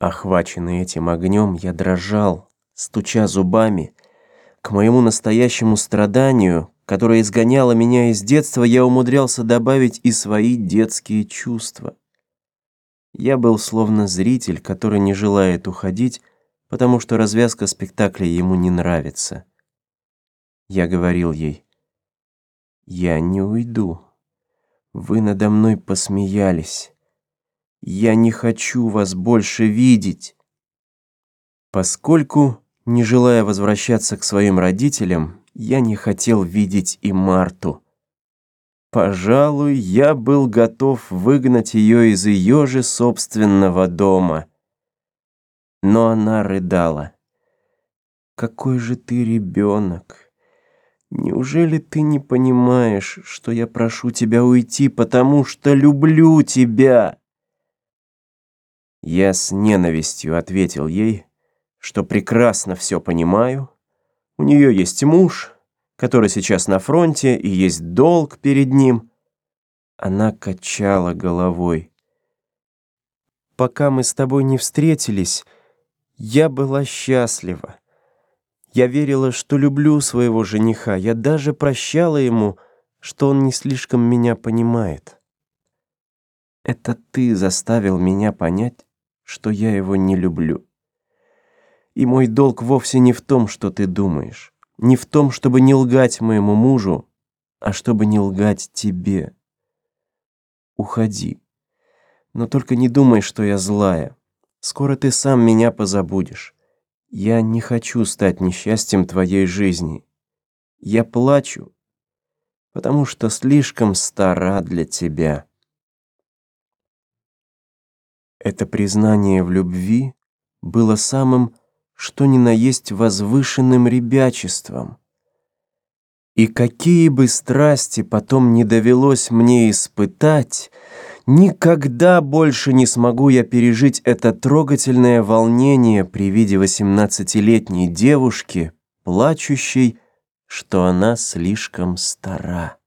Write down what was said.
Охваченный этим огнем, я дрожал, стуча зубами. К моему настоящему страданию, которое изгоняло меня из детства, я умудрялся добавить и свои детские чувства. Я был словно зритель, который не желает уходить, потому что развязка спектакля ему не нравится. Я говорил ей, «Я не уйду. Вы надо мной посмеялись. Я не хочу вас больше видеть. Поскольку, не желая возвращаться к своим родителям, я не хотел видеть и Марту. Пожалуй, я был готов выгнать ее из ее же собственного дома. Но она рыдала. «Какой же ты ребенок! Неужели ты не понимаешь, что я прошу тебя уйти, потому что люблю тебя?» Я с ненавистью ответил ей, что прекрасно все понимаю. У нее есть муж, который сейчас на фронте, и есть долг перед ним. Она качала головой. «Пока мы с тобой не встретились, я была счастлива. Я верила, что люблю своего жениха. Я даже прощала ему, что он не слишком меня понимает. Это ты заставил меня понять, что я его не люблю. И мой долг вовсе не в том, что ты думаешь, не в том, чтобы не лгать моему мужу, а чтобы не лгать тебе. Уходи. Но только не думай, что я злая. Скоро ты сам меня позабудешь. Я не хочу стать несчастьем твоей жизни. Я плачу, потому что слишком стара для тебя. Это признание в любви было самым, что ни на есть возвышенным ребячеством. И какие бы страсти потом не довелось мне испытать, никогда больше не смогу я пережить это трогательное волнение при виде восемнадцатилетней девушки, плачущей, что она слишком стара.